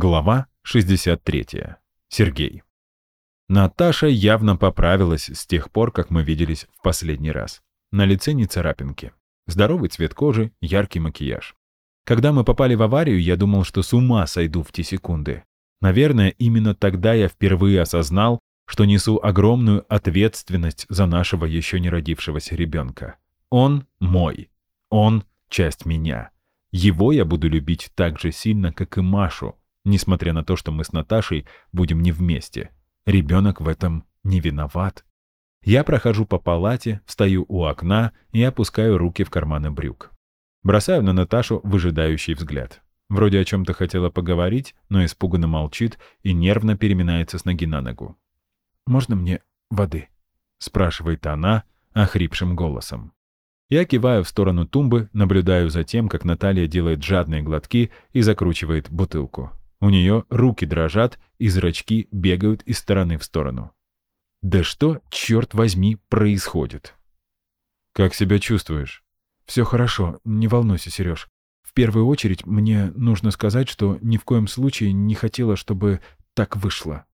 Глава 63. Сергей. Наташа явно поправилась с тех пор, как мы виделись в последний раз. На лице не царапинки. Здоровый цвет кожи, яркий макияж. Когда мы попали в аварию, я думал, что с ума сойду в те секунды. Наверное, именно тогда я впервые осознал, что несу огромную ответственность за нашего еще не родившегося ребенка. Он мой. Он — часть меня. Его я буду любить так же сильно, как и Машу, несмотря на то, что мы с Наташей будем не вместе. Ребенок в этом не виноват. Я прохожу по палате, встаю у окна и опускаю руки в карманы брюк. Бросаю на Наташу выжидающий взгляд. Вроде о чем-то хотела поговорить, но испуганно молчит и нервно переминается с ноги на ногу. «Можно мне воды?» — спрашивает она охрипшим голосом. Я киваю в сторону тумбы, наблюдаю за тем, как Наталья делает жадные глотки и закручивает бутылку. У нее руки дрожат, и зрачки бегают из стороны в сторону. Да что, черт возьми, происходит? Как себя чувствуешь? Все хорошо, не волнуйся, Сереж. В первую очередь мне нужно сказать, что ни в коем случае не хотела, чтобы так вышло.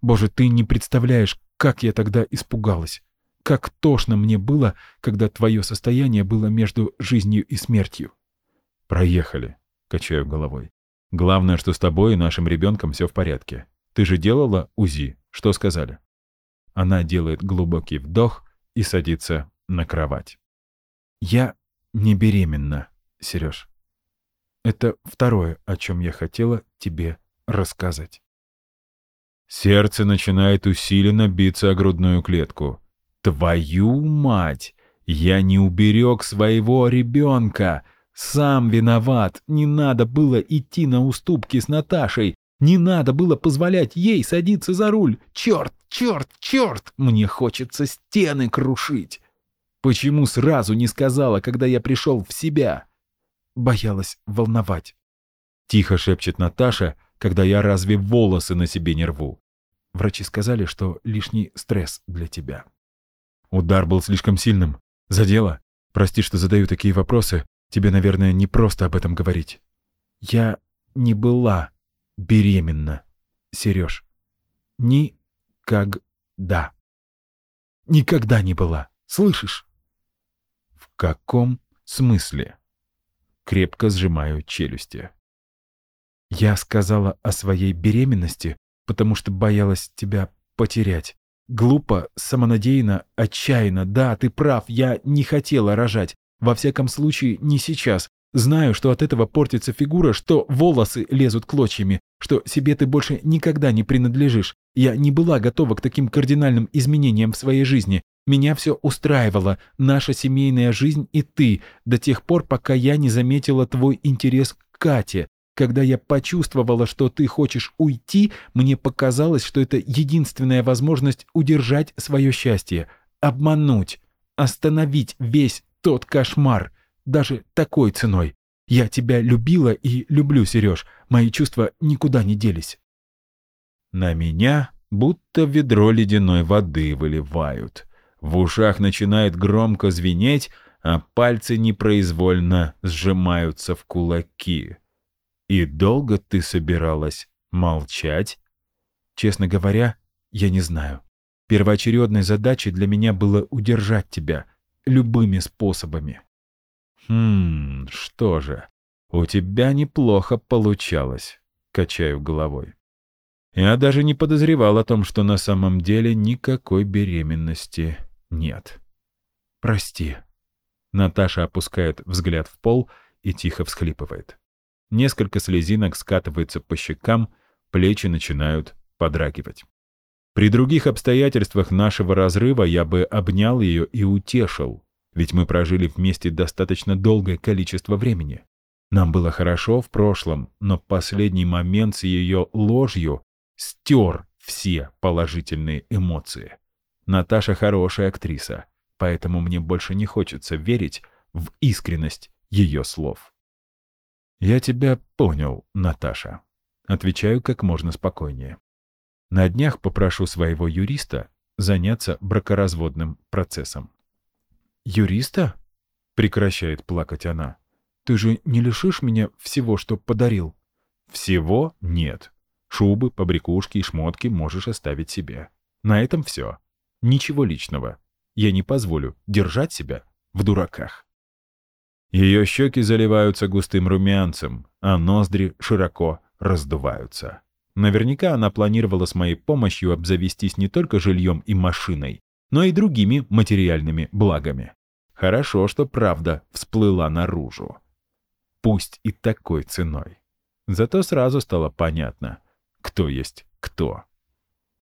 Боже, ты не представляешь, как я тогда испугалась. Как тошно мне было, когда твое состояние было между жизнью и смертью. «Проехали», — качаю головой. «Главное, что с тобой и нашим ребенком все в порядке. Ты же делала УЗИ. Что сказали?» Она делает глубокий вдох и садится на кровать. «Я не беременна, Сереж. Это второе, о чем я хотела тебе рассказать». Сердце начинает усиленно биться о грудную клетку. Твою мать! Я не уберег своего ребенка! Сам виноват! Не надо было идти на уступки с Наташей! Не надо было позволять ей садиться за руль! Черт, черт, черт! Мне хочется стены крушить! Почему сразу не сказала, когда я пришел в себя? Боялась волновать. Тихо шепчет Наташа, когда я разве волосы на себе не рву. Врачи сказали, что лишний стресс для тебя. Удар был слишком сильным. Задело? Прости, что задаю такие вопросы. Тебе, наверное, не просто об этом говорить. Я не была беременна, Сереж. Никогда. Никогда не была. Слышишь? В каком смысле? Крепко сжимаю челюсти. Я сказала о своей беременности, потому что боялась тебя потерять. Глупо, самонадеянно, отчаянно. Да, ты прав, я не хотела рожать. Во всяком случае, не сейчас. Знаю, что от этого портится фигура, что волосы лезут клочьями, что себе ты больше никогда не принадлежишь. Я не была готова к таким кардинальным изменениям в своей жизни. Меня все устраивало, наша семейная жизнь и ты, до тех пор, пока я не заметила твой интерес к Кате, когда я почувствовала, что ты хочешь уйти, мне показалось, что это единственная возможность удержать свое счастье, обмануть, остановить весь тот кошмар, даже такой ценой. Я тебя любила и люблю, Сереж. Мои чувства никуда не делись. На меня будто ведро ледяной воды выливают. В ушах начинает громко звенеть, а пальцы непроизвольно сжимаются в кулаки. «И долго ты собиралась молчать?» «Честно говоря, я не знаю. Первоочередной задачей для меня было удержать тебя любыми способами». «Хм, что же, у тебя неплохо получалось», — качаю головой. Я даже не подозревал о том, что на самом деле никакой беременности нет. «Прости». Наташа опускает взгляд в пол и тихо всхлипывает. Несколько слезинок скатываются по щекам, плечи начинают подрагивать. При других обстоятельствах нашего разрыва я бы обнял ее и утешил, ведь мы прожили вместе достаточно долгое количество времени. Нам было хорошо в прошлом, но последний момент с ее ложью стер все положительные эмоции. Наташа хорошая актриса, поэтому мне больше не хочется верить в искренность ее слов. «Я тебя понял, Наташа». Отвечаю как можно спокойнее. На днях попрошу своего юриста заняться бракоразводным процессом. «Юриста?» — прекращает плакать она. «Ты же не лишишь меня всего, что подарил? Всего нет. Шубы, побрякушки и шмотки можешь оставить себе. На этом все. Ничего личного. Я не позволю держать себя в дураках. Ее щеки заливаются густым румянцем, а ноздри широко раздуваются. Наверняка она планировала с моей помощью обзавестись не только жильем и машиной, но и другими материальными благами. Хорошо, что правда всплыла наружу. Пусть и такой ценой. Зато сразу стало понятно, кто есть кто.